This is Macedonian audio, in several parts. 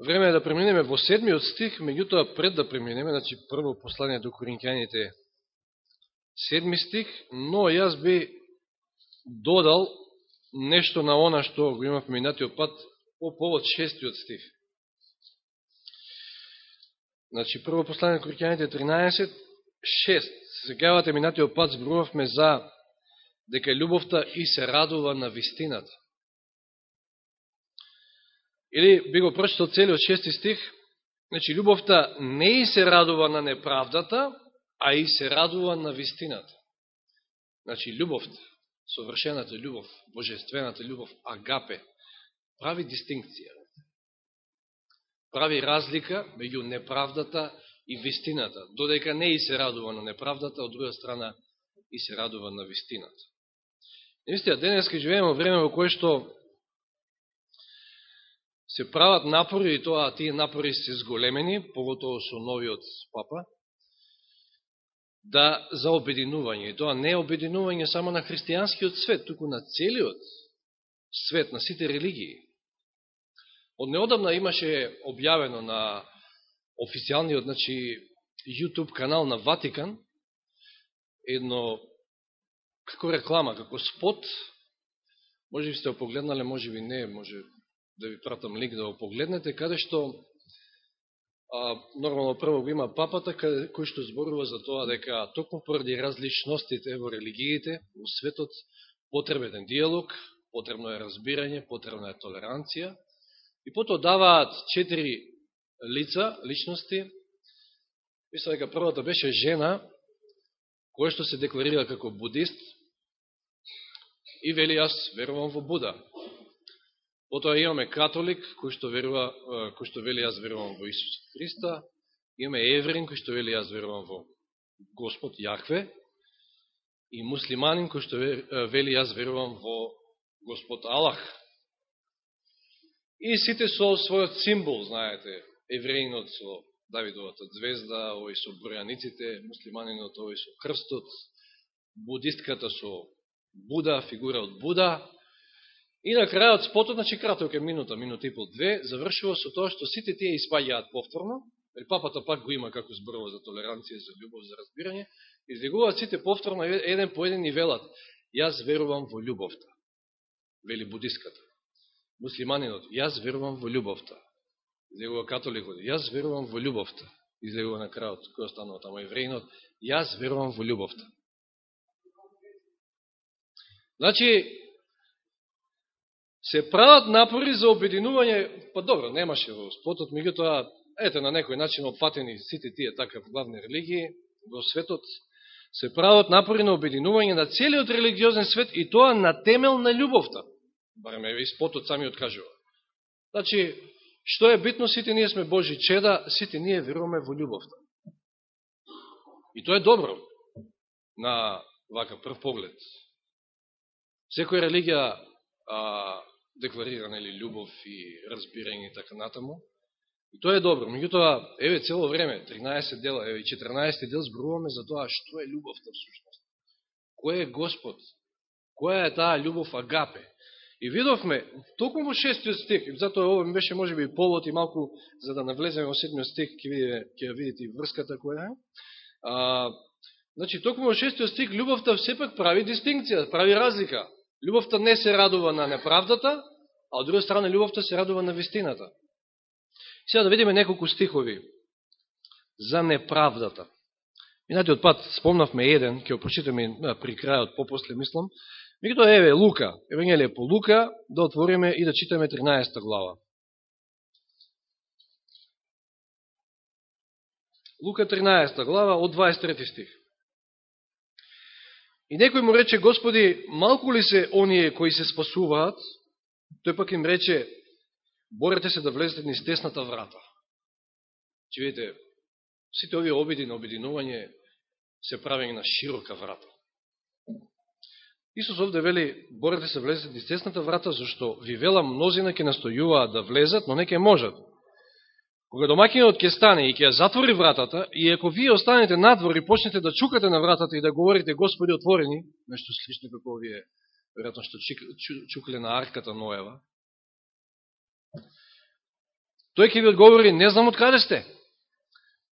Време е да преминеме во седмиот стих, меѓутоа пред да преминеме, значи прво послание до Коринќаните седми стих, но јас би додал нешто на она што го имав минатиот пат по повод шестиот стих. Значи, прво послание Коринќаните 13, 6. Сегавате минатиот пат зборувавме за дека љубовта и се радува на вистината. Или би го прочитал целиот шести стих, значи љубовта не и се радува на неправдата, а и се радува на вистината. Значи љубовта, совршената љубов, божествената љубов, агапе, прави дистинкција. Прави разлика меѓу неправдата и вистината, додека не и се радува на неправдата, од друга страна и се радува на вистината. Наистина, денеска живееме во време во кое што се прават напори и тоа тие напори се зголемени, поготово со новиот папа, да за обединување. И тоа не е обединување само на христијанскиот свет, туку на целиот свет, на сите религии. Од неодамна имаше објавено на официјалниот, значи, YouTube канал на Ватикан, едно, како реклама, како спот, може би сте го погледнале, може би не, може да ви пратам лик да го погледнете, каде што а, нормално прво го има папата, каде, кој што зборува за тоа дека токму поради различностите во религиите, во светот, потребен диалог, потребно е разбирање, потребна е толеранција, и потоа даваат четири лица, личности, мисля дека првата беше жена, која што се декларира како будист, и вели, јас верувам во Буда. Потоа имаме католик, кој што, верува, кој што вели јас верувам во Исус Христа, имаме еврин, кој што вели јас верувам во Господ Јахве, и муслиманин, кој што вели јас верувам во Господ Аллах. И сите со својот символ, знаете, евреинот со Давидовата звезда, овој со бројаниците, муслиманинот овој со крстот, будистката со Буда, фигура од Буда, И на крајот спотот, значи краток е минута, минута и пол, две, завршува со тоа што сите тие испаѓаат повторно, или папата пак го има како зборува за толеранција, за љубов, за разбирање, излегуваат сите повторно еден по еден и велат, јас верувам во љубовта, вели будиската. Муслиманинот, јас верувам во љубовта. Излегува католикот, јас верувам во љубовта. Излегува на крајот, кој останува тамо евреинот, јас верувам во љубовта. Значи, се прават напори за обединување, па добро, немаше во спотот, меѓутоа, ете, на некој начин опфатени сите тие така главни религии во светот, се прават напори на обединување на целиот религиозен свет и тоа на темел на љубовта. Барем е и спотот сами откажува. Значи, што е битно, сите ние сме Божи чеда, сите ние веруваме во љубовта. И тоа е добро на вака прв поглед. Секоја религија а, декларира нели љубов и разбирање и така натаму. И тоа е добро. Меѓутоа, еве цело време, 13 дела, еве 14 дел зборуваме за тоа што е љубовта всушност. Кој е Господ? Која е таа љубов агапе? И видовме, токму во шестиот стих, и затоа ово ми беше можеби повод и малку, за да навлеземе во седмиот стих, ќе видите, ќе видите и врската која е. А, значи, токму во шестиот стих, љубовта сепак прави дистинкција, прави разлика. Любовта не се радува на неправдата, а од друга страна любовта се радува на вистината. Сега да видиме неколку стихови за неправдата. Минатиот пат спомнавме еден, ќе го прочитаме при крајот, попосле мислам. Мегуто еве Лука, Евангелие по Лука, да отвориме и да читаме 13 глава. Лука 13 глава од 23 стих. И некој му рече, Господи, малку ли се оние кои се спасуваат? Тој пак им рече, борете се да влезете низ тесната врата. Че видите, сите овие обиди на обединување се правени на широка врата. Исус овде вели, борете се да влезете низ тесната врата, зашто ви вела мнозина ќе настојуваат да влезат, но не ќе можат. Кога домакинот ќе стане и ќе ја затвори вратата, и ако вие останете надвор и почнете да чукате на вратата и да говорите Господи отворени, нешто слично како вие, веројатно што чукле на арката Ноева, тој ќе ви одговори, не знам од каде сте.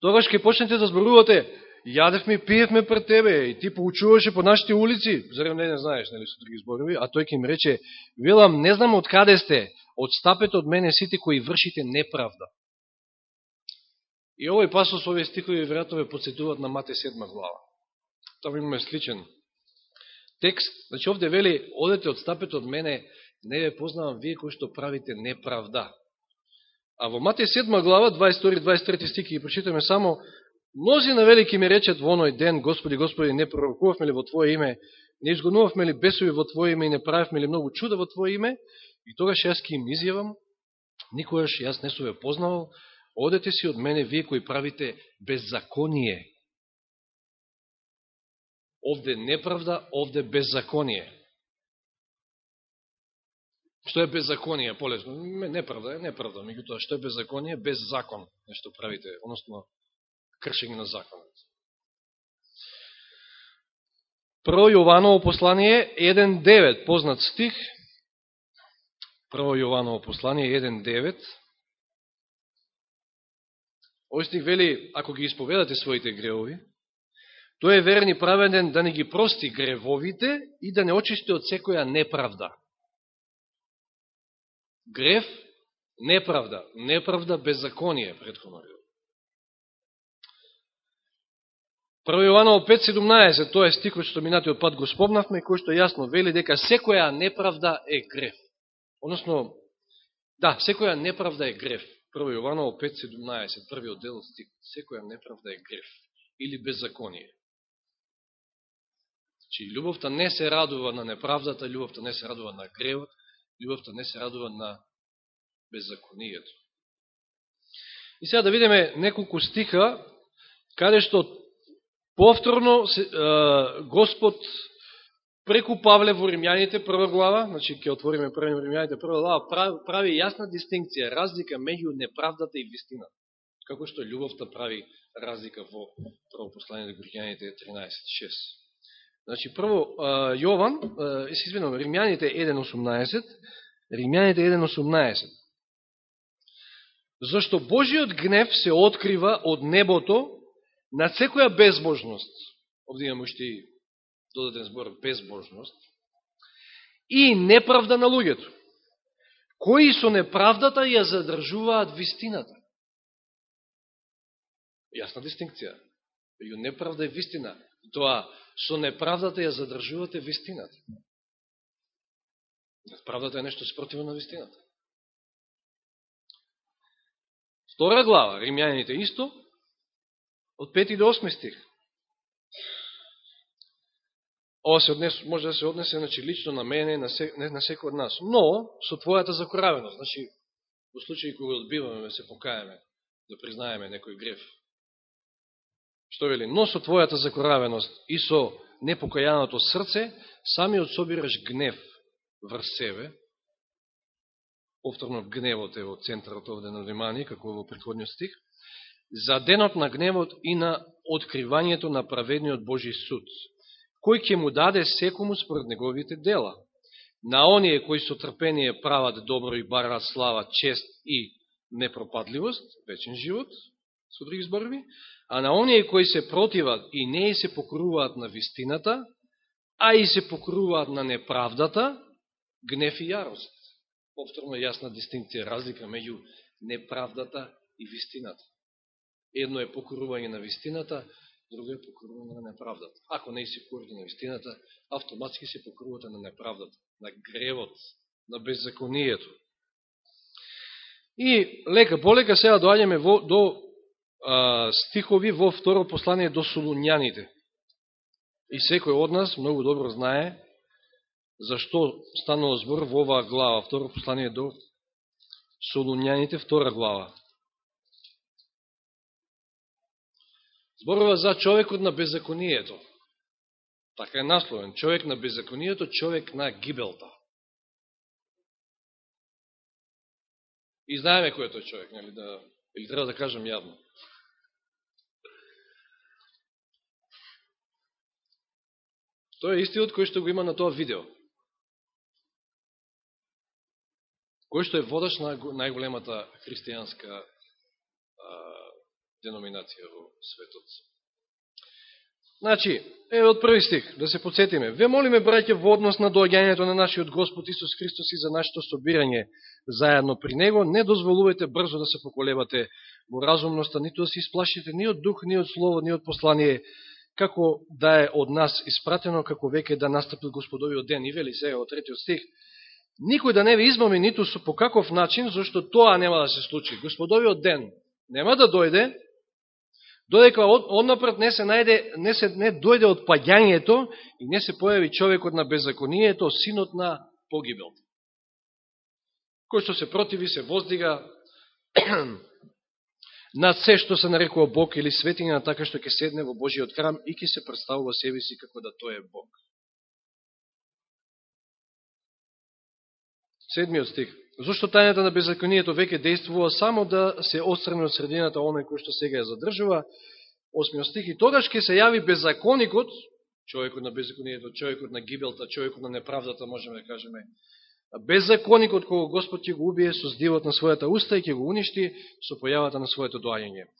Тогаш ќе почнете да зборувате, јадевме и пиевме пред тебе и ти поучуваше по нашите улици, зарем не не знаеш, нели, со други зборови, а тој ќе им рече, велам, не знам од каде сте, одстапете од мене сите кои вршите неправда. И овој пасос, овие стихови, веројатно ве подсетуваат на Мате 7 глава. Тоа имаме сличен текст. Значи, овде вели, одете, одстапете од мене, не ве познавам вие кои што правите неправда. А во Матеј 7 глава, 22-23 стики, ги прочитаме само, Мнози на велики ми речат во оној ден, Господи, Господи, не пророкувавме ли во Твое име, не изгонувавме ли бесови во Твое име и не правевме ли многу чуда во Твое име, и тогаш јас ки им изјавам, никогаш јас не су познавал, одете си од мене вие кои правите беззаконие. Овде неправда, овде беззаконие. Што е беззаконие, полесно? Неправда е неправда, меѓутоа, што е беззаконие? Без закон, нешто правите, односно, кршење на законот. Прво Јованово послание 1.9, познат стих. Прво Јованово послание 1.9. Ој стих вели, ако ги исповедате своите греови, тој е верен и праведен да не ги прости гревовите и да не очисти од секоја неправда. Грев, неправда, неправда, беззаконие, предходно вели. 1 Јованово 5.17, тоа е стикот што минатиот пат го спомнавме, кој што јасно вели дека секоја неправда е грев. Односно, да, секоја неправда е грев. 1 Јованово 5.17, првиот дел стик, секоја неправда е греф или беззаконие. Значи, љубовта не се радува на неправдата, љубовта не се радува на гревот, љубовта не се радува на беззаконието. И сега да видиме неколку стиха, каде што повторно Господ преку Павле во Римјаните, прва глава, значи ќе отвориме прва Римјаните, прва глава, прави, јасна дистинкција, разлика меѓу неправдата и вистината. Како што љубовта прави разлика во прво послание до Римјаните 13.6. Значи, прво, Јован, се извинувам, Римјаните 1.18, Римјаните 1.18. Зашто Божиот гнев се открива од небото на секоја безбожност, овде имаме уште и додатен збор безбожност, и неправда на луѓето, кои со неправдата ја задржуваат вистината. Јасна дистинкција. Меѓу неправда и вистина. Тоа, со неправдата ја задржувате вистината. Правдата е нешто спротивно на вистината. Втора глава, Римјаните исто, од 5 до 8 стих. Ова се однес, може да се однесе значи, лично на мене, на, се, на секој од нас. Но, со твојата закоравеност, значи, во случај кога одбиваме, да се покаеме, да признаеме некој греф. Што вели? Но со твојата закоравеност и со непокајаното срце, самиот собираш гнев врз себе, повторно гневот е во центарот овде на внимание, како во предходниот стих, за денот на гневот и на откривањето на праведниот Божи суд, кој ќе му даде секому според неговите дела. На оние кои со трпение прават добро и барат слава, чест и непропадливост, вечен живот, со други зборови, а на оние кои се противат и не се покруваат на вистината, а и се покруваат на неправдата, гнев и јарост. Повторно јасна дистинција, разлика меѓу неправдата и вистината. Едно е покорување на вистината, друго е покорување на неправдата. Ако не се покорите на вистината, автоматски се покорувате на неправдата, на гревот, на беззаконието. И лека полека сега доаѓаме во, до а, стихови во второ послание до Солунјаните. И секој од нас многу добро знае зашто станува збор во оваа глава, второ послание до Солунјаните, втора глава. Зборува за човекот на беззаконието. Така е насловен. Човек на беззаконието, човек на гибелта. И знаеме кој е тој човек, нели, да, или треба да кажам јавно. Тој е истиот кој што го има на тоа видео. кој што е водач на најголемата христијанска деноминација во светот. Значи, е од први стих, да се подсетиме. Ве молиме, браќа, во однос на доаѓањето на нашиот Господ Исус Христос и за нашето собирање заедно при Него, не дозволувате брзо да се поколебате во разумноста, ниту да се исплашите ни од дух, ни од слово, ни од послание, како да е од нас испратено, како веќе да настапил Господовиот ден. И вели се, од третиот стих, никој да не ви измами ниту со по каков начин, зашто тоа нема да се случи. Господовиот ден нема да дојде, додека однапред не се најде, не се не дојде од паѓањето и не се појави човекот на беззаконието, синот на погибел. Кој што се противи, се воздига над се што се нарекува Бог или светиња, така што ќе седне во Божиот храм и ќе се представува себе си како да тој е Бог. Седмиот стих. Зошто тајната на беззаконието веќе действува само да се отстрани од средината оној кој што сега ја задржува. Осмиот стих. И тогаш ќе се јави беззаконикот, човекот на беззаконието, човекот на гибелта, човекот на неправдата, можеме да кажеме, беззаконикот кога Господ ќе го убие со здивот на својата уста и ќе го уништи со појавата на своето доаѓање.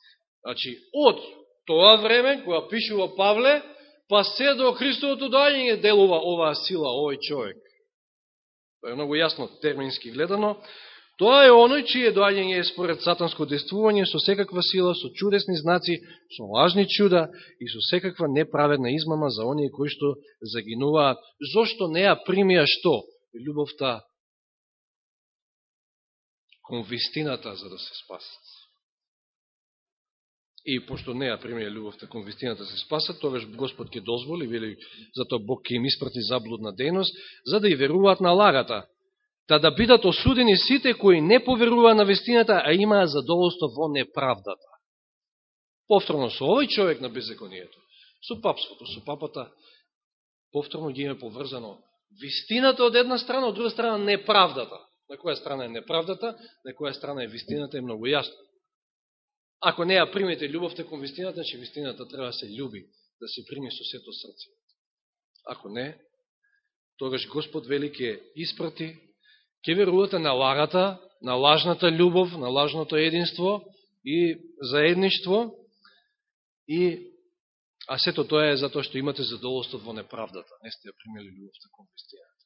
Значи, од тоа време, која пишува Павле, па се до Христовото доаѓање делува оваа сила, овој човек. Тоа е многу јасно термински гледано. Тоа е оној чие доаѓање е според сатанско действување со секаква сила, со чудесни знаци, со лажни чуда и со секаква неправедна измама за оние кои што загинуваат. Зошто не ја примија што? Любовта кон вистината за да се спасат. И пошто не ја примија љубовта кон вистината се спасат, тогаш Господ ќе дозволи, вели, затоа Бог ќе им испрати заблудна дејност, за да и веруваат на лагата. Та да бидат осудени сите кои не поверуваат на вистината, а имаат задоволство во неправдата. Повторно со овој човек на беззаконието, со папството, со папата, повторно ги има поврзано вистината од една страна, од друга страна неправдата. На која страна е неправдата, на која страна е вистината е многу јасно. Ако не ја примете љубовта кон вистината, значи вистината треба да се љуби, да се прими со сето срце. Ако не, тогаш Господ вели ќе испрати, ќе верувате на лагата, на лажната љубов, на лажното единство и заедништво, и, а сето тоа е затоа што имате задоволство во неправдата, не сте ја примели љубовта кон вистината.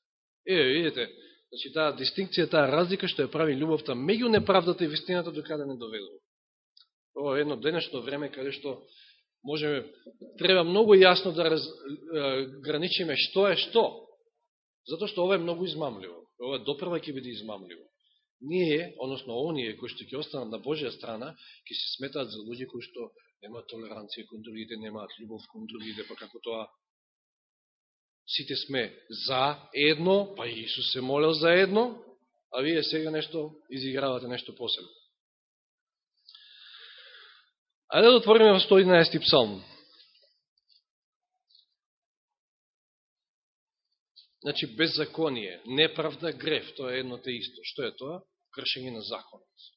Еве, видите, значи таа дистинкција, таа разлика што ја прави љубовта меѓу неправдата и вистината докаде не доведува. Ова е едно денешно време каде што можеме, треба многу јасно да граничиме што е што. Затоа што ова е многу измамливо. Ова допрва ќе биде измамливо. Ние, односно оние кои што ќе останат на Божја страна, ќе се сметаат за луѓе кои што немаат толеранција кон другите, немаат љубов кон другите, па како тоа сите сме за едно, па Исус се молел за едно, а вие сега нешто изигравате нешто посебно. Ајде да отвориме во 111 псалм. Значи, беззаконие, неправда, греф, тоа е едно те исто. Што е тоа? Кршење на законот.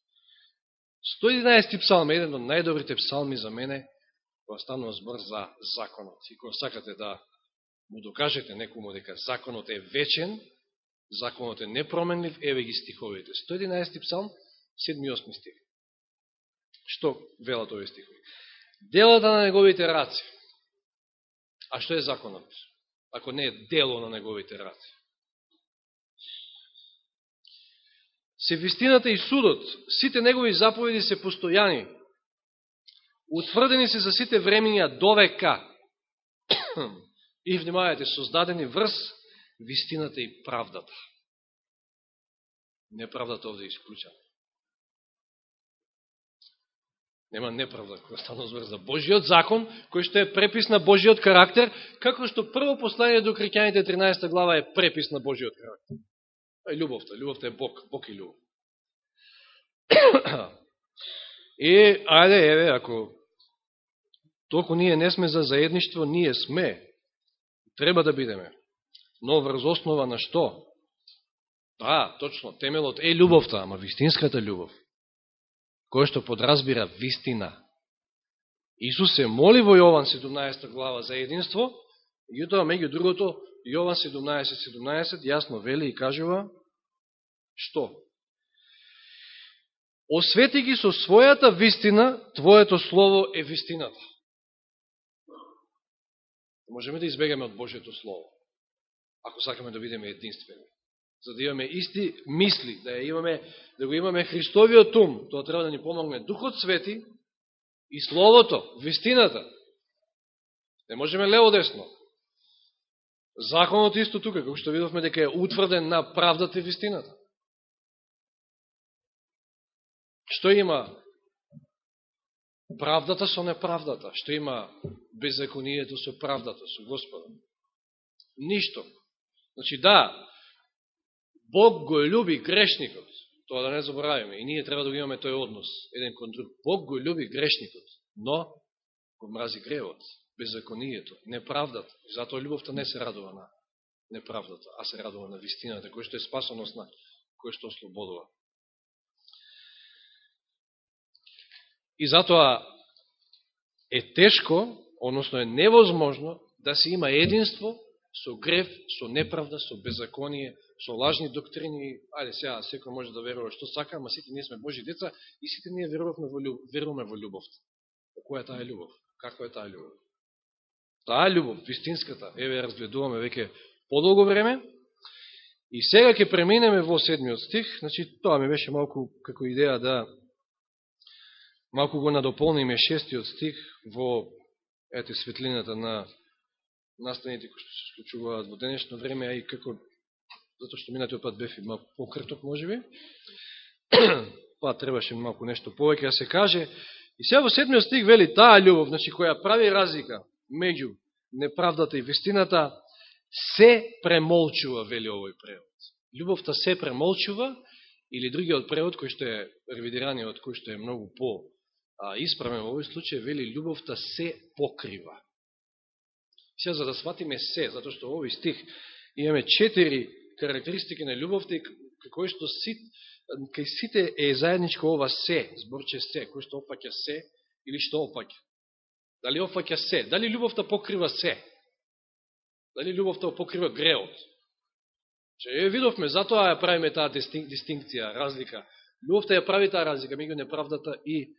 111 псалм е еден од најдобрите псалми за мене, кога станува збор за законот. И кога сакате да му докажете некому дека законот е вечен, законот е непроменлив, еве ги стиховите. 111 псалм, 7-8 стих. Што велат овие стихови? Делата на неговите раци. А што е законот? Ако не е дело на неговите раци. Се вистината и судот, сите негови заповеди се постојани. Утврдени се за сите времења довека. И внимавајте, создадени врз вистината и правдата. Неправдата овде е исклучена. Нема неправда кога станува збор за Божиот закон, кој што е препис на Божиот карактер, како што прво послание до Крикјаните 13 глава е препис на Божиот карактер. Е љубовта, љубовта е Бог, Бог и љубов. И, ајде, еве, ако толку ние не сме за заедништво, ние сме. Треба да бидеме. Но врз основа на што? Да, точно, темелот е љубовта, ама вистинската љубов кој што подразбира вистина. Исус се моли во Јован 17 глава за единство, и тоа меѓу другото, Јован 17.17 17, јасно вели и кажува, што? освети ги со својата вистина, Твоето Слово е вистината. Можеме да избегаме од Божието Слово, ако сакаме да бидеме единствени. За да имаме исти мисли, да, имаме, да го имаме Христовиот ум, тоа треба да ни помогне Духот Свети и Словото, вистината. Не можеме лево-десно. Законот исто тука, како што видовме дека е утврден на правдата и вистината. Што има правдата со неправдата? Што има беззаконието со правдата, со Господа? Ништо. Значи да, Бог го люби грешникот, тоа да не заборавиме, и ние треба да го имаме тој однос, еден кон друг. Бог го люби грешникот, но го мрази гревот, беззаконието, неправдата. И затоа любовта не се радува на неправдата, а се радува на вистината, кој што е спасоносна, кој што ослободува. И затоа е тешко, односно е невозможно, да се има единство со грев, со неправда, со беззаконие, со лажни доктрини. Ајде сега, секој може да верува што сака, ама сите ние сме Божи деца и сите ние веруваме во, любов, веруваме во љубовта. Која е таа љубов? Каква е таа љубов? Таа љубов, вистинската, еве разгледуваме веќе подолго време. И сега ќе преминеме во седмиот стих, значи тоа ми беше малку како идеја да малку го надополниме шестиот стих во ете светлината на настаните кои што се случуваат во денешно време, а и како, затоа што минатиот пат бефи малку покрток, може би, па требаше малку нешто повеќе да се каже. И сега во седмиот стих вели таа љубов, значи која прави разлика меѓу неправдата и вистината, се премолчува, вели овој превод. Љубовта се премолчува, или другиот превод, кој што е ревидираниот, кој што е многу по а, исправен во овој случај, вели љубовта се покрива. Се за да сватиме се, затоа што овој стих имаме четири карактеристики на љубовта и кој што сит, кај сите е заедничко ова се, зборче се, кој што опаќа се или што опаќа. Дали опаќа се? Дали љубовта покрива се? Дали љубовта покрива греот? Че ја видовме, затоа ја правиме таа дистинкција, разлика. Љубовта ја прави таа разлика меѓу неправдата и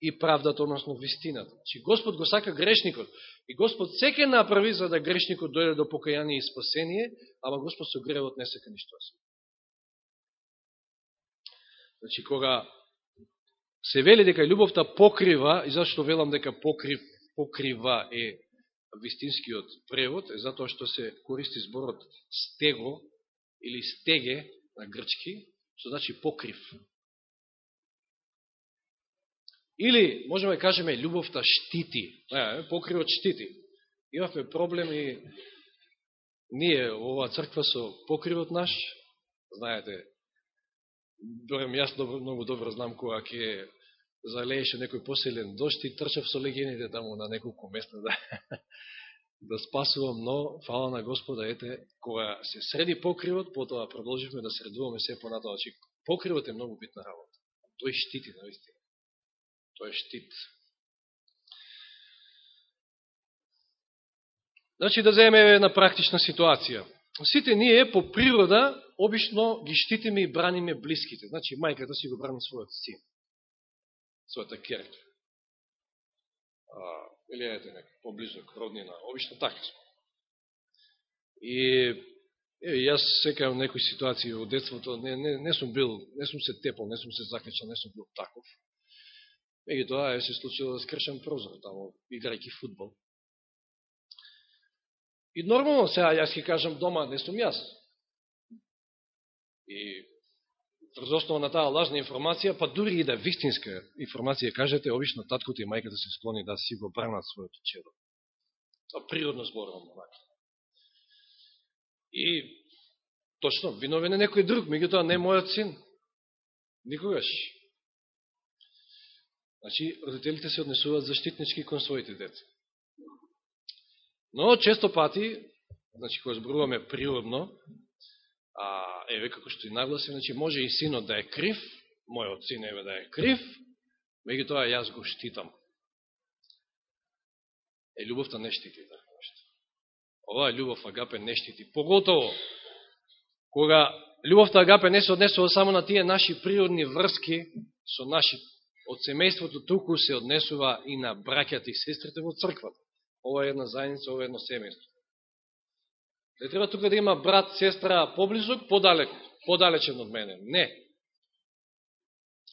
и правдата, односно вистината. Чи Господ го сака грешникот. И Господ секе направи за да грешникот дојде до покаяние и спасение, ама Господ со гревот не сека ништо се. Значи, кога се вели дека љубовта покрива, и зашто велам дека покрив, покрива е вистинскиот превод, е затоа што се користи зборот стего или стеге на грчки, што значи покрив. Или, можеме да кажеме, љубовта штити. Е, покривот штити. Имавме проблеми ние во оваа црква со покривот наш. Знаете, Дорем, јас добро, многу добро знам кога ќе залееше некој посилен дошт и трчав со легените таму на неколку места да, да спасувам, но, фала на Господа, ете, кога се среди покривот, потоа продолживме да средуваме се понатоа. Значи, покривот е многу битна работа. Тој штити, наистина. Тоа е штит. Значи да земеме една практична ситуација. Сите ние по природа обично ги штитиме и браниме блиските. Значи мајката си го брани својот син, својата керка. А, или ете нека поблизок роднина, обично така сме. И е, јас секајам некои ситуации во детството, не, не, не сум бил, не сум се тепал, не сум се закачал, не сум бил таков. Меѓу тоа е се случило да скршам прозор таму играјќи футбол. И нормално сега јас ќе кажам дома не сум јас. И врз основа на таа лажна информација, па дури и да вистинска информација кажете, обично таткото и мајката се склони да си го бранат своето чедо. Тоа природно зборувам онака. И точно, виновен е некој друг, меѓутоа не мојот син. Никогаш. Значи, родителите се однесуваат заштитнички кон своите деца. Но, често пати, значи, кога зборуваме природно, а, еве, како што и нагласи, значи, може и синот да е крив, мојот син еве да е крив, меѓу тоа јас го штитам. Е, љубовта не штити така нешто. Оваа љубов агапе не штити. Поготово, кога љубовта агапе не се однесува само на тие наши природни врски со наши, од семејството туку се однесува и на браќата и сестрите во црквата. Ова е една заедница, ова е едно семејство. Не треба тука да има брат, сестра поблизок, подалек, подалечен од мене. Не.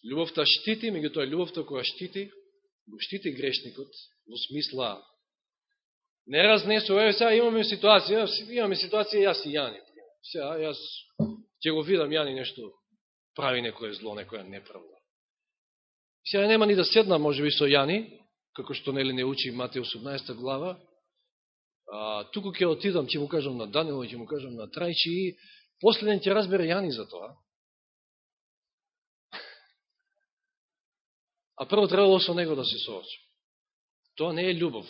Љубовта штити, меѓутоа љубовта која штити, го штити грешникот, во смисла не разнесува, еве сега имаме ситуација, имаме ситуација јас и Јани. Сега јас ќе го видам Јани нешто прави некое зло, некоја неправда. Сега нема ни да седна, може би, со Јани, како што нели не учи Матеј 18 глава, а, туку ќе отидам, ќе му кажам на Данило, ќе му кажам на Трајчи и последен ќе разбере Јани за тоа. А прво требало со него да се соочи. Тоа не е љубов.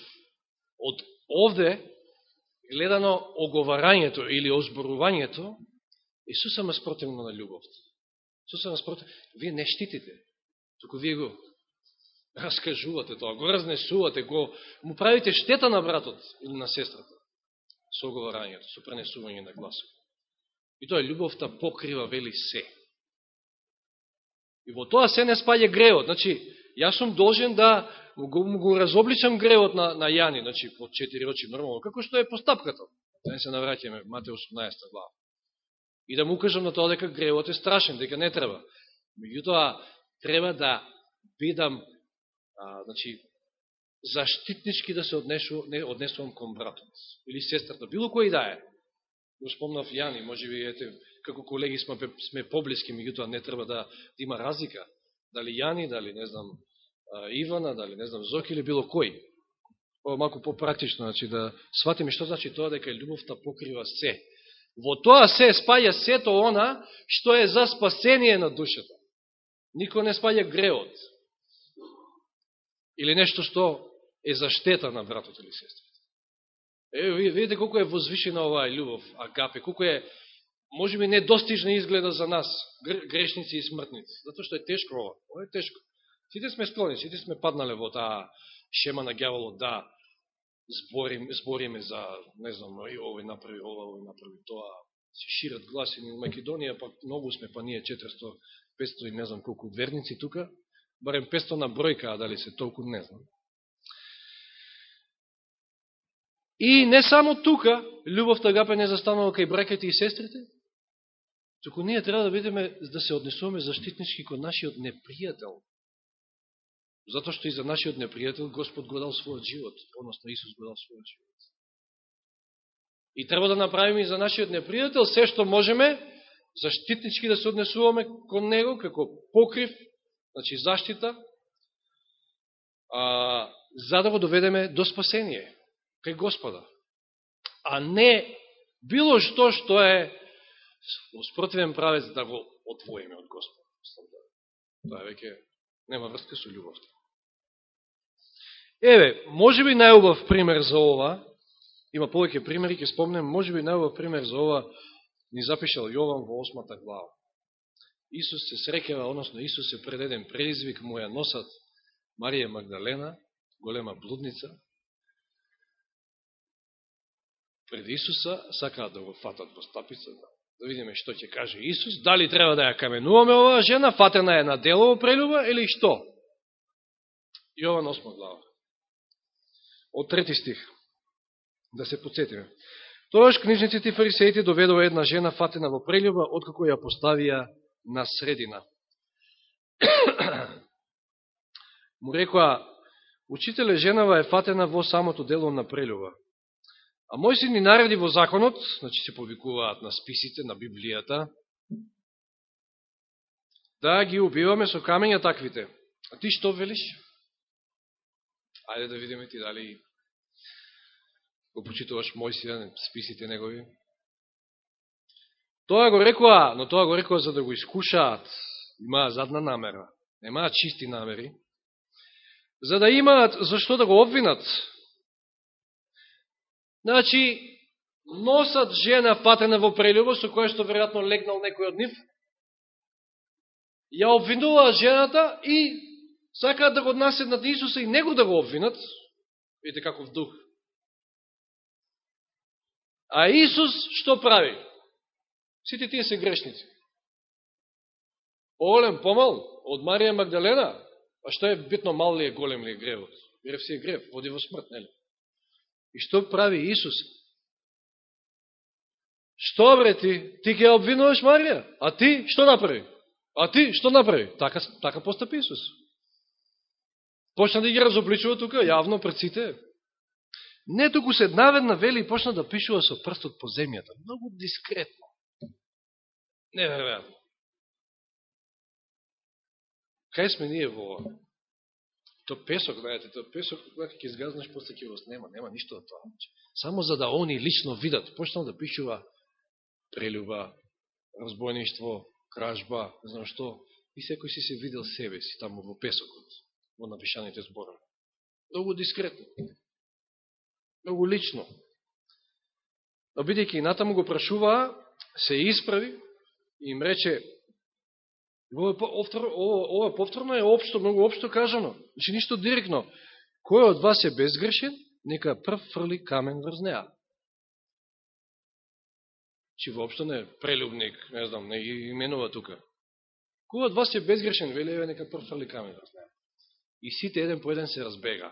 Од овде, гледано оговарањето или озборувањето, Исуса ме спротивно на љубовта. Исуса ме спротивно. Вие не штитите, туку вие го раскажувате тоа, го разнесувате, го, му правите штета на братот или на сестрата со оговарањето, со пренесување на гласот. И тоа љубовта покрива вели се. И во тоа се не спаѓа греот. Значи, јас сум должен да го, го разобличам греот на, на Јани, значи, по четири очи нормално, како што е постапката. Да не се навраќаме, Матеј 18 глава. И да му кажам на тоа дека греот е страшен, дека не треба. Меѓутоа, треба да бидам а, значи, заштитнички да се однесу, не, однесувам кон братот или сестрата, било кој да е. Го спомнав Јани, може би, ете, како колеги сме, сме поблиски, меѓутоа не треба да, да има разлика. Дали Јани, дали, не знам, Ивана, дали, не знам, Зоки или било кој. Ова малку попрактично, значи, да сватиме што значи тоа дека љубовта покрива се. Во тоа се спаја сето она што е за спасение на душата. Никој не спаја греот или нешто што е заштета на братот или сестрата. Е, видите колко е возвишена оваа љубов, агапе, колко е, може би, недостижна изгледа за нас, грешници и смртници, затоа што е тешко ова. Ова е тешко. Сите сме склони, сите сме паднале во таа шема на гјаволот, да, зборим, збориме за, не знам, овој направи ова, овој направи тоа, се шират гласи на Македонија, пак многу сме, па ние 400, 500 и не знам колку верници тука, барем 500 на бројка, а дали се толку не знам. И не само тука, љубовта гапе не застанува кај браките и сестрите, туку ние треба да видиме да се однесуваме заштитнички кон нашиот непријател. Зато што и за нашиот непријател Господ го дал својот живот, односно Исус го дал својот живот. И треба да направиме и за нашиот непријател се што можеме заштитнички да се однесуваме кон него, како покрив значи заштита, а, за да го доведеме до спасение кај Господа. А не било што што е спротивен правец да го отвоиме од Господа. Да, тоа веќе нема врска со љубовта. Еве, може би најубав пример за ова, има повеќе примери, ќе спомнем, може би најубав пример за ова ни запишал Јован во осмата глава. Исус се срекева, односно Исус се предеден предизвик, му ја носат Марија Магдалена, голема блудница. Пред Исуса сакаат да го фатат во стапица, да, да видиме што ќе каже Исус, дали треба да ја каменуваме оваа жена, фатена е на делово прелюба или што? Јован 8 глава. Од трети стих. Да се подсетиме. Тогаш книжниците и фарисеите доведува една жена фатена во прелюба, откако ја поставија на средина. Му рекоа, учителе, женава е фатена во самото дело на прелюба. А мој си ни нареди во законот, значи се повикуваат на списите, на Библијата, да ги убиваме со камења таквите. А ти што велиш? Ајде да видиме ти дали го почитуваш Мојсија, списите негови. Тоа го рекоа, но тоа го рекоа за да го искушаат. Имаа задна намера. Немаат чисти намери. За да имаат зашто да го обвинат. Значи, носат жена патена во прелюба, со која што веројатно легнал некој од нив, ја обвинуваат жената и сакаат да го наседнат Исуса и него да го обвинат. Видите каков дух. А Исус што прави? Сите тие се грешници. Олем помал од Марија Магдалена. А што е битно мал ли е, голем ли е гревот? Грев си е грев, води во смрт, нели? И што прави Исус? Што бре ти? Ти ќе обвинуваш Марија? А ти што направи? А ти што направи? Така, така постапи Исус. Почна да ги разобличува тука, јавно пред сите. Не туку се наведна вели и почна да пишува со прстот по земјата. Многу дискретно. Неверојатно. Кај сме ние во то песок, знаете, то песок, кога ќе изгазнеш, после ќе го снема, нема ништо од тоа. Само за да они лично видат, почнал да пишува прелюба, разбойништво, кражба, не знам што, и секој си се видел себе си таму во песокот, во напишаните зборови. Многу дискретно. Многу лично. Но бидејќи натаму го прашуваа, се исправи и им рече, Ова, ова повторно е општо, многу општо кажано. Значи, ништо директно. Кој од вас е безгрешен, нека прв фрли камен врз неа. Чи воопшто не е прелюбник, не знам, не ги именува тука. Кој од вас е безгрешен, вели еве нека прв фрли камен врз неа. И сите еден по еден се разбега.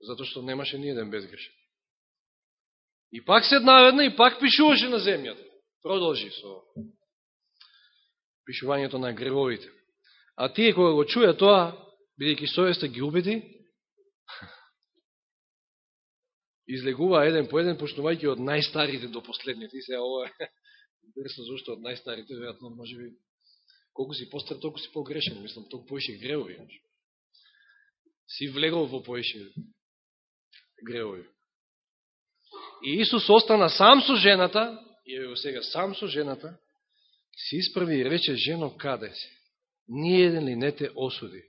Зато што немаше ни еден безгрешен. И пак се наведна и пак пишуваше на земјата. Продолжи со пишувањето на гревовите. А тие кога го чуја тоа, бидејќи совеста ги убеди, излегува еден по еден, почнувајќи од најстарите до последните. И сега ова е интересно зашто од најстарите, веројатно може би колку си постар, толку си погрешен. Мислам, толку поише гревови. Значи. Си влегол во поише греови. И Исус остана сам со жената, и е сега сам со жената, се исправи и рече, жено, каде си? Ниједен ли не те осуди?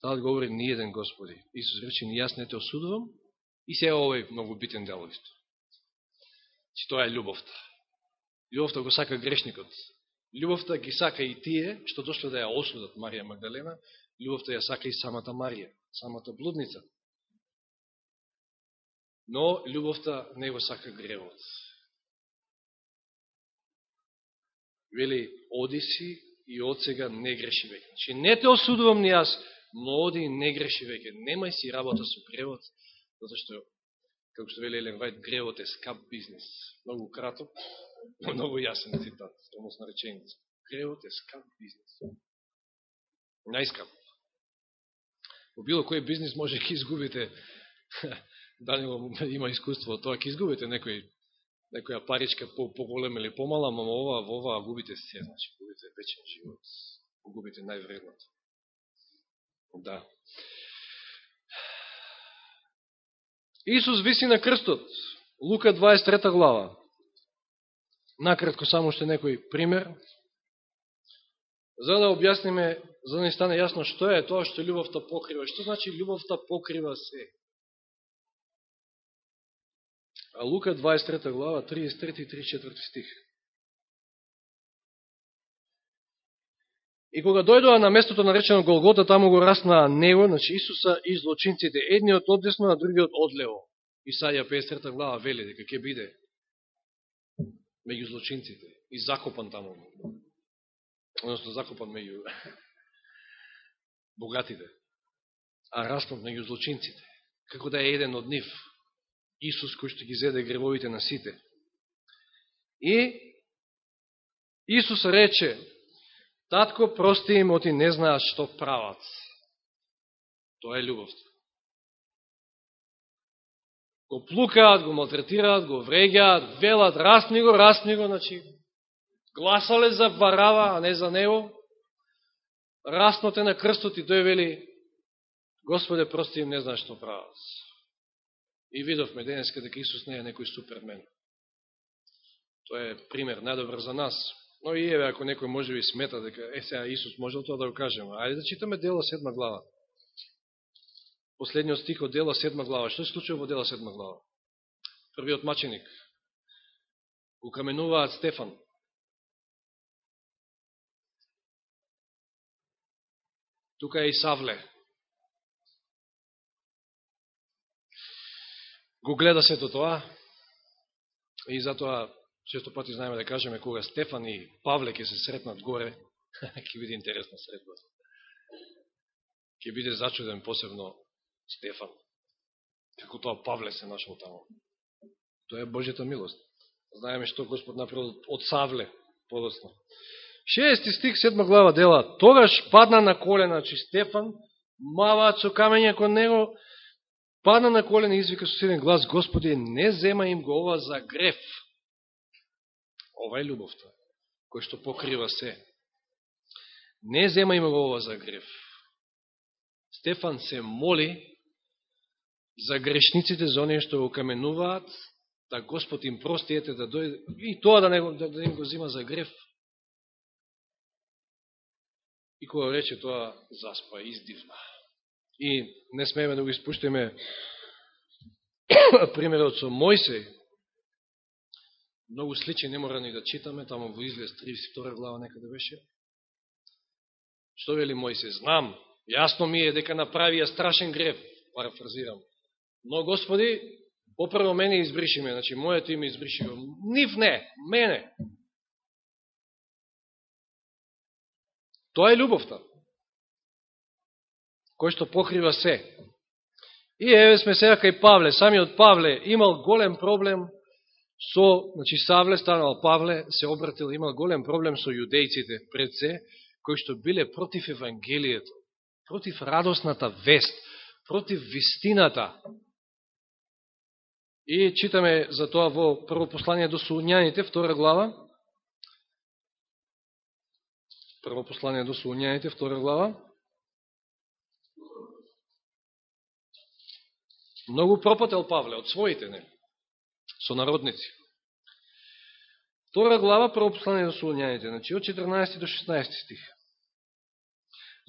Таа да одговори, ниједен Господи. Исус рече, ни јас не те осудувам. И се овој многу битен дел исто. Че тоа е љубовта. Љубовта го сака грешникот. Љубовта ги сака и тие, што дошле да ја осудат Марија Магдалена. Љубовта ја сака и самата Марија, самата блудница. Но љубовта не го сака гревот. вели, оди си и од сега не греши веќе. Че не те осудувам ни аз, но оди и не греши веќе. Немај си работа со гревот, затоа што, како што вели Елен Вајд, гревот е скап бизнес. Многу краток, многу јасен цитат, односно реченица. Гревот е скап бизнес. Најскап. Во било кој бизнес може да ќе изгубите, дали има искуство тоа, ќе изгубите некој некоја паричка по поголема или помала, но ова, во ова губите се, значи, губите вечен живот, губите највредното. Да. Исус виси на крстот, Лука 23 глава. Накратко само уште некој пример, за да објасниме, за да ни стане јасно што е тоа што љубовта покрива. Што значи љубовта покрива се? А Лука 23 глава, 33 и 34 стих. И кога дојдоа на местото наречено Голгота, таму го раснаа него, значи Исуса и злочинците, едниот одесно, а другиот одлево. Исаја 53 глава вели дека ќе биде меѓу злочинците и закопан таму. Односно закопан меѓу богатите, а распнат меѓу злочинците. Како да е еден од нив, Исус кој што ги зеде гревовите на сите. И Исус рече, Татко, прости им, оти не знаат што прават. Тоа е љубовта. Го плукаат, го малтретираат, го врегаат, велат, расни го, расни го, значи, гласале за Варава, а не за него. Расноте на крстот и дојвели, Господе, прости им, не знаат што прават. И видовме денеска дека Исус не е некој супермен. Тоа е пример најдобар за нас. Но и еве, ако некој може би смета дека, е сега Исус може тоа да го кажеме. Ајде да читаме дела седма глава. Последниот стих од дела седма глава. Што се случува во дела седма глава? Првиот маченик. Укаменуваат Стефан. Тука е и Савле. Го гледа сето тоа и затоа често пати знаеме да кажеме кога Стефан и Павле ќе се сретнат горе Ке биде интересна средба. Ке биде зачуден посебно Стефан. Како тоа Павле се нашол тамо. Тоа е Божјата милост. Знаеме што Господ направил од Савле, подосно. Шести стих, седма глава дела. Тогаш падна на колена, че Стефан, мава со камење кон него, падна на колена и извика со силен глас, Господи, не зема им го ова за греф. Ова е любовта, која што покрива се. Не зема им го ова за греф. Стефан се моли за грешниците, за оние што го каменуваат, да Господ им прости, ете, да дојде, и тоа да, не, да, да им го зима за греф. И кога рече тоа, заспа, издивна. И не смееме да го испуштиме примерот со Мојсей. Многу сличи не мора ни да читаме, тамо во излез 32 глава некаде беше. Што вели Мојсей? Знам, јасно ми е дека направија страшен греф, парафразирам. Но, Господи, поправо мене избриши ме, значи, моето име избриши го. Нив не, мене. Тоа е любовта кој што покрива се. И еве сме сега кај Павле, самиот Павле имал голем проблем со, значи Савле станал Павле, се обратил, имал голем проблем со јудејците пред се, кои што биле против Евангелието, против радосната вест, против вистината. И читаме за тоа во прво послание до Сулуњаните, втора глава. Прво послание до Сулуњаните, втора глава. Многу пропател Павле од своите, не, со народници. Втора глава, прво послание на Сулуњаните, значи од 14 до 16 стих.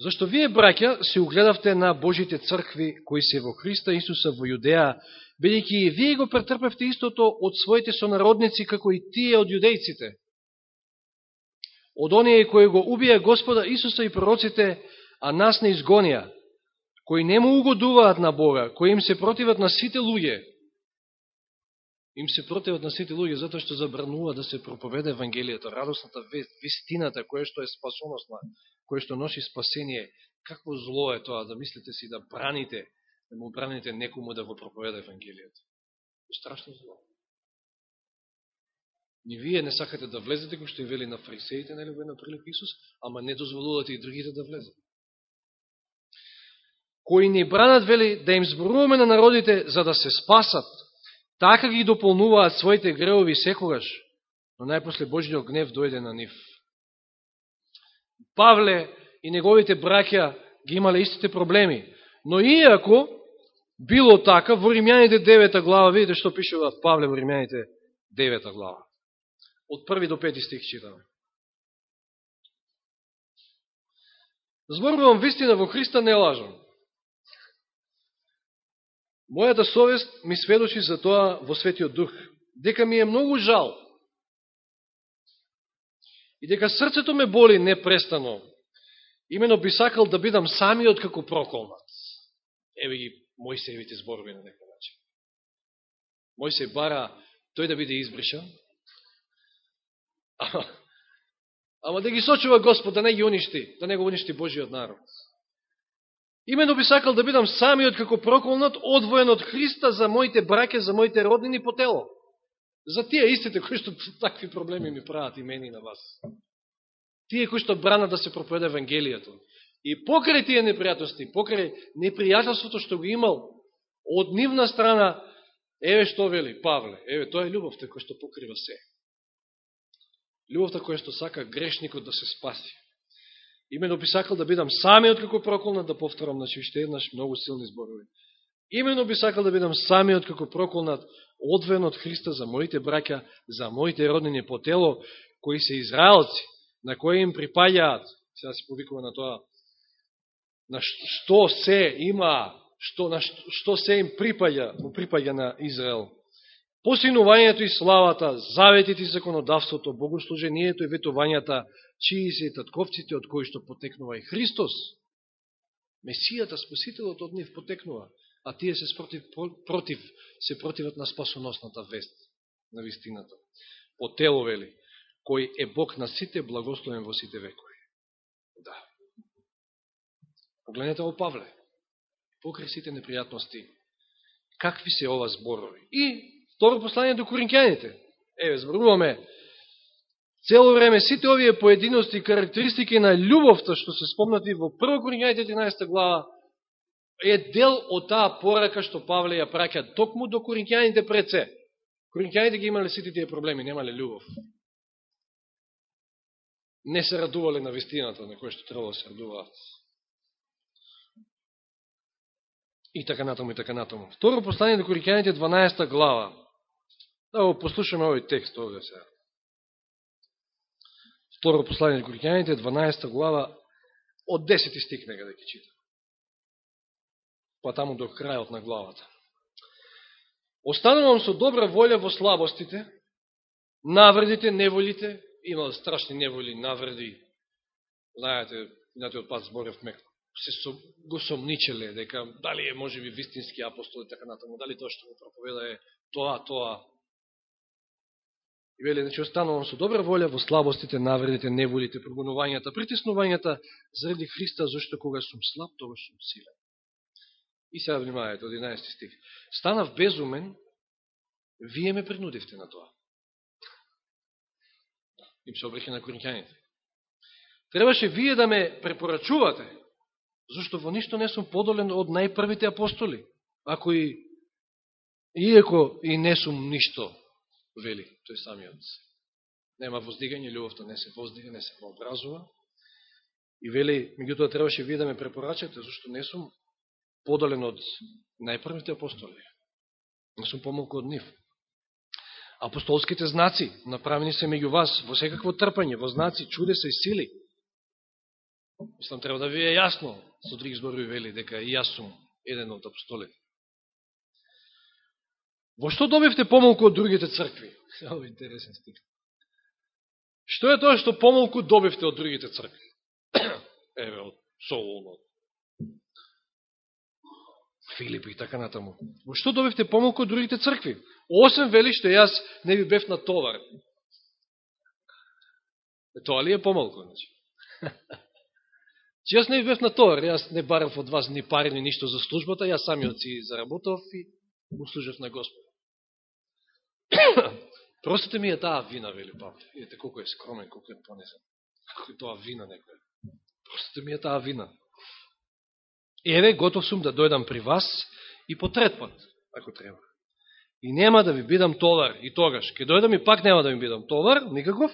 Зашто вие, браќа, се угледавте на Божите цркви, кои се во Христа Исуса во Јудеа, бидејќи и вие го претрпевте истото од своите сонародници, како и тие од јудејците. Од оние кои го убија Господа Исуса и пророците, а нас не изгонија, кои не му угодуваат на Бога, кои им се противат на сите луѓе, им се противат на сите луѓе затоа што забранува да се проповеда Евангелијата, радосната вест, вистината која што е спасоносна, која што носи спасение. Какво зло е тоа да мислите си да браните да му браните некому да го проповеда Евангелијата. Страшно зло. Ни вие не сакате да влезете, кој што и вели на фарисеите, нели во една прилика Исус, ама не дозволувате и другите да влезат. Кои ни бранат, вели, да им зборуваме на народите за да се спасат, така ги дополнуваат своите греови секогаш, но најпосле Божиот гнев дојде на нив. Павле и неговите браќа ги имале истите проблеми, но иако било така, во Римјаните 9 глава, видите што пише во Павле во Римјаните 9 глава. Од први до пети стих читаме. Зборувам вистина во Христа, не лажам. Мојата совест ми сведочи за тоа во Светиот Дух, дека ми е многу жал и дека срцето ме боли непрестано. Имено би сакал да бидам самиот како проколнат. Еве ги Мојсеевите зборови на некој начин. Мојсей бара тој да биде избришан, ама, ама да ги сочува Господ, да не ги уништи, да не го уништи Божиот народ. Имено би сакал да бидам самиот како проколнат, одвоен од Христа за моите браке, за моите роднини по тело. За тие истите кои што такви проблеми ми прават и мене и на вас. Тие кои што бранат да се проповеда Евангелијето. И покрај тие непријатности, покрај непријателството што го имал од нивна страна, еве што вели Павле, еве тоа е љубовта која што покрива се. Љубовта која што сака грешникот да се спаси. Имено би сакал да бидам самиот како проколнат, да повторам, значи уште еднаш многу силни зборови. Имено би сакал да бидам самиот како проколнат, одвен од Христа за моите браќа, за моите роднини по тело, кои се израелци, на кои им припаѓаат, сега се повикува на тоа на што се има, што, на што, што се им припаѓа, му припаѓа на Израел. Посинувањето и славата, заветите и законодавството, богослужението и ветувањата, чии се татковците од кои што потекнува и Христос. Месијата, Спасителот од нив потекнува, а тие се спротив, против, се противат на спасоносната вест, на вистината. По тело, вели, кој е Бог на сите, благословен во сите векови. Да. Погледнете о Павле. Покрај сите непријатности. Какви се ова зборови? И второ послание до коринќаните. Еве, зборуваме цело време сите овие поединости и карактеристики на љубовта што се спомнати во 1 Коринјаните 11 глава е дел од таа порака што Павле ја праќа токму до коринќаните пред се. Коринќаните ги имале сите тие проблеми, немале љубов. Не се радувале на вистината на која што требало да се радуваат. И така натаму, и така натаму. Второ послание до Коринќаните 12 глава. Да го послушаме овој текст овде сега. Второ послание на Коринјаните, 12 глава од 10 стик нега да ќе чита. Па таму до крајот на главата. Останувам со добра волја во слабостите, навредите, неволите, имал страшни неволи, навреди. Знаете, од пат зборевме, се со, го сомничеле, дека дали е може би вистински апостол и така натаму, дали тоа што го проповеда е тоа, тоа. И вели, значи, останувам со добра волја во слабостите, навредите, неволите, прогонувањата, притеснувањата заради Христа, зашто кога сум слаб, тогаш сум силен. И сега внимавајте, од 11 стих. Станав безумен, вие ме принудивте на тоа. Им се обрехи на коринќаните. Требаше вие да ме препорачувате, зашто во ништо не сум подолен од најпрвите апостоли. Ако и, иеко и не сум ништо, вели тој самиот. Нема воздигање, љубовта не се воздига, не се образува. И вели, меѓутоа требаше вие да ме препорачате, зашто не сум подален од најпрвите апостоли. Не сум помалку од нив. Апостолските знаци направени се меѓу вас во секакво трпање, во знаци, чудеса и сили. Мислам, треба да ви е јасно, со други зборови вели, дека и јас сум еден од апостолите. Во што добивте помалку од другите цркви? Ово интересен стих. Што е тоа што помалку добивте од другите цркви? Еве, од Солон, од Филип и така натаму. Во што добивте помалку од другите цркви? Осем вели што јас не би бев на товар. Е, тоа ли е помалку? Значи? Че јас не бев на товар, јас не барав од вас ни пари, ни ништо за службата, јас самиот си заработав и услужав на Господ. Простите ми е таа вина, вели Павле. Видите колко е скромен, колко е понесен. Како е тоа вина некоја. Простите ми е таа вина. Еве, готов сум да дојдам при вас и по трет пат, ако треба. И нема да ви бидам товар и тогаш. Ке дојдам и пак нема да ви бидам товар, никаков.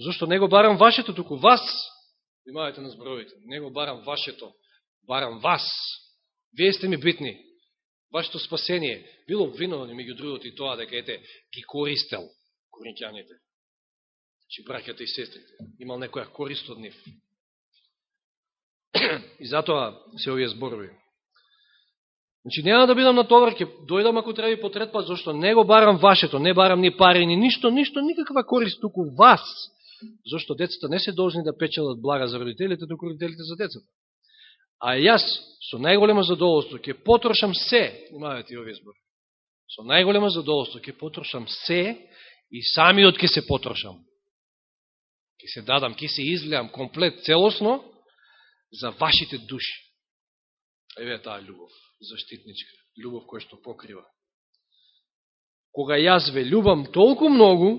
Зошто не го барам вашето, туку вас. Внимавајте на зборовите. Не го барам вашето, барам вас. Вие сте ми битни. Вашето спасение. Било обвиновано меѓу другото и тоа дека ете ги користел коринќаните. Значи, браќата и сестрите. Имал некоја корист од нив. И затоа се овие зборови. Значи, нема да бидам на товар, ќе дојдам ако треба и по трет пат, зашто не го барам вашето, не барам ни пари, ни ништо, ништо, никаква корист туку вас. Зашто децата не се должни да печелат блага за родителите, туку родителите за децата. А јас, со најголемо задоволство, ќе потрошам се, имавате овие збори, со најголемо задоволство ќе потрошам се и самиот ќе се потрошам. Ќе се дадам, ќе се излеам комплет, целосно, за вашите души. Еве таа љубов, заштитничка, љубов која што покрива. Кога јас ве љубам толку многу,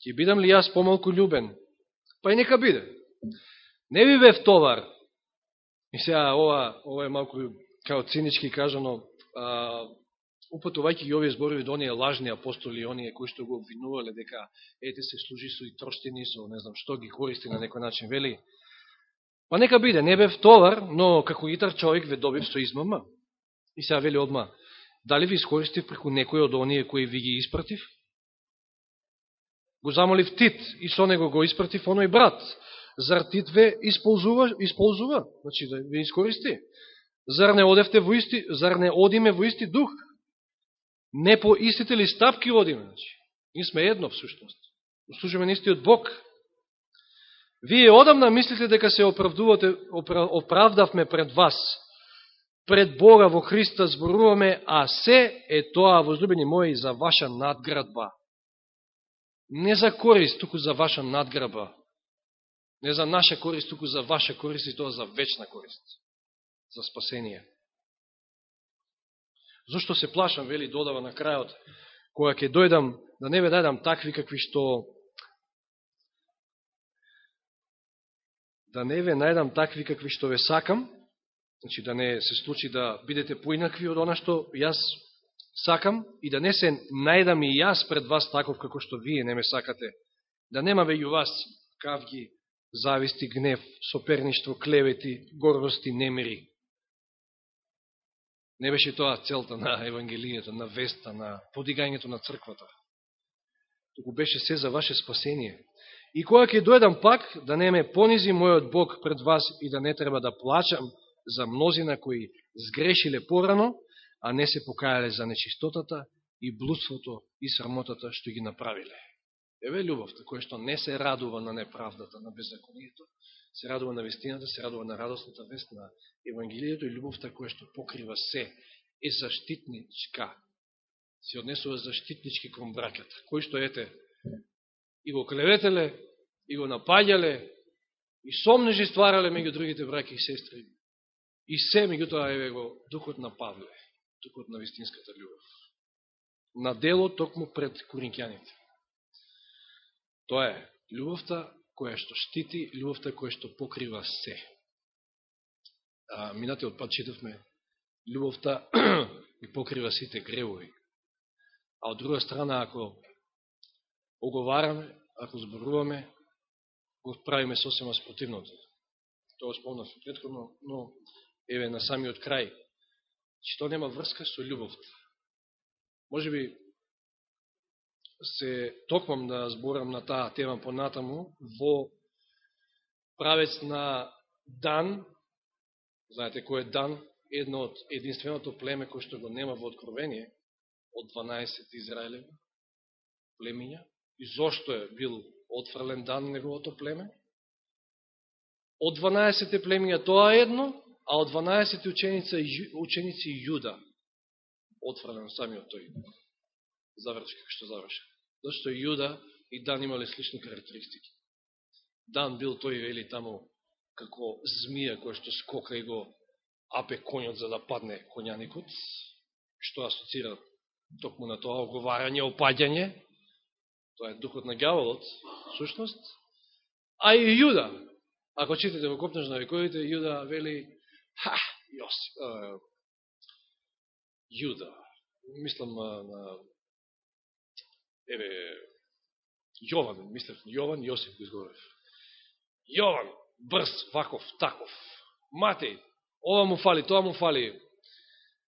ќе бидам ли јас помалку љубен? Па и нека биде. Не би бев товар. И сега ова, ова е малку као цинички кажано, а, упатувајќи ги овие зборови до оние лажни апостоли, оние кои што го обвинувале дека ете се служи со и троштини, со не знам што ги користи на некој начин, вели, Па нека биде, не бев товар, но како итар човек ве добив со измама. И сега вели одма, дали ви искористив преку некој од оние кои ви ги испратив? Го замолив Тит и со него го испратив оној брат. Зар титве исползува? исползува? Значи да ви искористи. Зар не одевте во исти, зар не одиме во исти дух? Не по истите ли стапки одиме? Значи, ние сме едно, всушност. Служиме на истиот Бог. Вие одамна мислите дека се оправдувате, оправдавме пред вас, пред Бога во Христа зборуваме, а се е тоа, возлюбени мои, за ваша надградба. Не за корист, туку за ваша надграба. Не за наша корист, туку за ваша корист и тоа за вечна корист. За спасение. Зошто се плашам, вели, додава на крајот, која ќе дојдам, да не ве дајдам такви какви што да не ве најдам да такви какви што ве сакам, значи да не се случи да бидете поинакви од она што јас сакам и да не се најдам и јас пред вас таков како што вие не ме сакате, да нема веќе вас кавги, зависти, гнев, соперништво, клевети, гордости, немири. Не беше тоа целта на Евангелијето, на веста, на подигањето на црквата. Туку беше се за ваше спасение. И кога ќе дојдам пак, да не ме понизи мојот Бог пред вас и да не треба да плачам за мнозина кои сгрешиле порано, а не се покајале за нечистотата и блудството и срамотата што ги направиле. Еве љубовта, која што не се радува на неправдата, на беззаконието, се радува на вистината, се радува на радостната вест на Евангелието и љубовта која што покрива се, е заштитничка. Се однесува заштитнички кон браката. Кој што ете, и го клеветеле, и го напаѓале, и сомнежи стварале меѓу другите браки и сестри. И се, меѓу тоа, еве го, духот на Павле, духот на вистинската љубов. На дело токму пред коринќаните. Тоа е љубовта која што штити, љубовта која што покрива се. А, минатиот пат читавме љубовта и покрива сите гревови. А од друга страна, ако оговараме, ако зборуваме, го правиме сосема спротивното. Тоа спомнав предходно, но еве на самиот крај, че тоа нема врска со љубовта. Може би се токмам да зборам на таа тема понатаму во правец на Дан, знаете кој е Дан, едно од единственото племе кој што го нема во откровение од 12 Израелеви племиња, и зошто е бил отфрлен дан неговото племе. Од 12 племиња тоа е едно, а од 12 ученици, ученици Јуда отфрлен самиот тој. Заврши како што заврши. Зашто Јуда и Дан имале слични карактеристики. Дан бил тој, вели, таму како змија која што скока и го апе конјот за да падне конјаникот, што асоцира токму на тоа оговарање, опаѓање, Тоа е духот на гјаволот, сушност. А и Јуда, ако читате во Копнеж на вековите, Јуда вели, ха, Јос, Јуда, мислам на, на еве, Јован, мислев Јован, Јосиф го изговорив. Јован, брз, ваков, таков, Матеј, ова му фали, тоа му фали,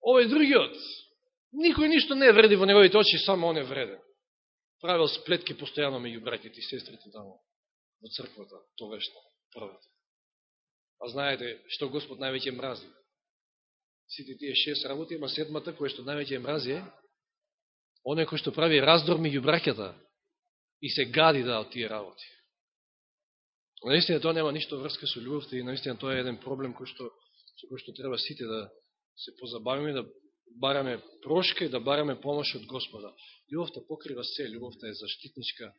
овој другиот, никој ништо не вреди во неговите очи, само он е вреден правил сплетки постојано меѓу браќите и сестрите таму, во црквата, тогашна, првата. А знаете што Господ највеќе мрази? Сите тие шест работи, има седмата која што највеќе мрази е оне кој што прави раздор меѓу браќата и се гади да од тие работи. Наистина тоа нема ништо врска со љубовта и наистина тоа е еден проблем кој што, со кој што треба сите да се позабавиме, да бараме прошка и да бараме помош од Господа. Љубовта покрива се, љубовта е заштитничка,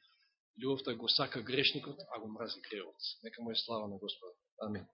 љубовта го сака грешникот, а го мрази гревот. Нека му е слава на Господа. Амин.